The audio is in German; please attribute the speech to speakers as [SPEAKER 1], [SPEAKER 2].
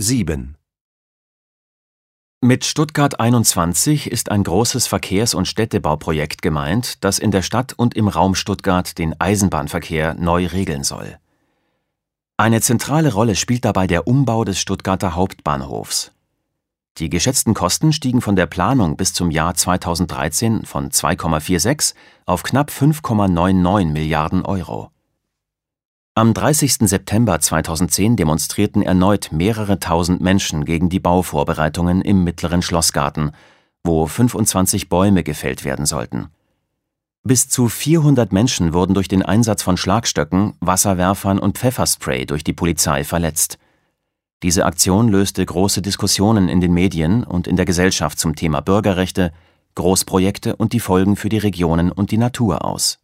[SPEAKER 1] 7.
[SPEAKER 2] Mit Stuttgart 21 ist ein großes Verkehrs- und Städtebauprojekt gemeint, das in der Stadt und im Raum Stuttgart den Eisenbahnverkehr neu regeln soll. Eine zentrale Rolle spielt dabei der Umbau des Stuttgarter Hauptbahnhofs. Die geschätzten Kosten stiegen von der Planung bis zum Jahr 2013 von 2,46 auf knapp 5,99 Milliarden Euro. Am 30. September 2010 demonstrierten erneut mehrere tausend Menschen gegen die Bauvorbereitungen im Mittleren Schlossgarten, wo 25 Bäume gefällt werden sollten. Bis zu 400 Menschen wurden durch den Einsatz von Schlagstöcken, Wasserwerfern und Pfefferspray durch die Polizei verletzt. Diese Aktion löste große Diskussionen in den Medien und in der Gesellschaft zum Thema Bürgerrechte, Großprojekte und die Folgen für die Regionen und die Natur aus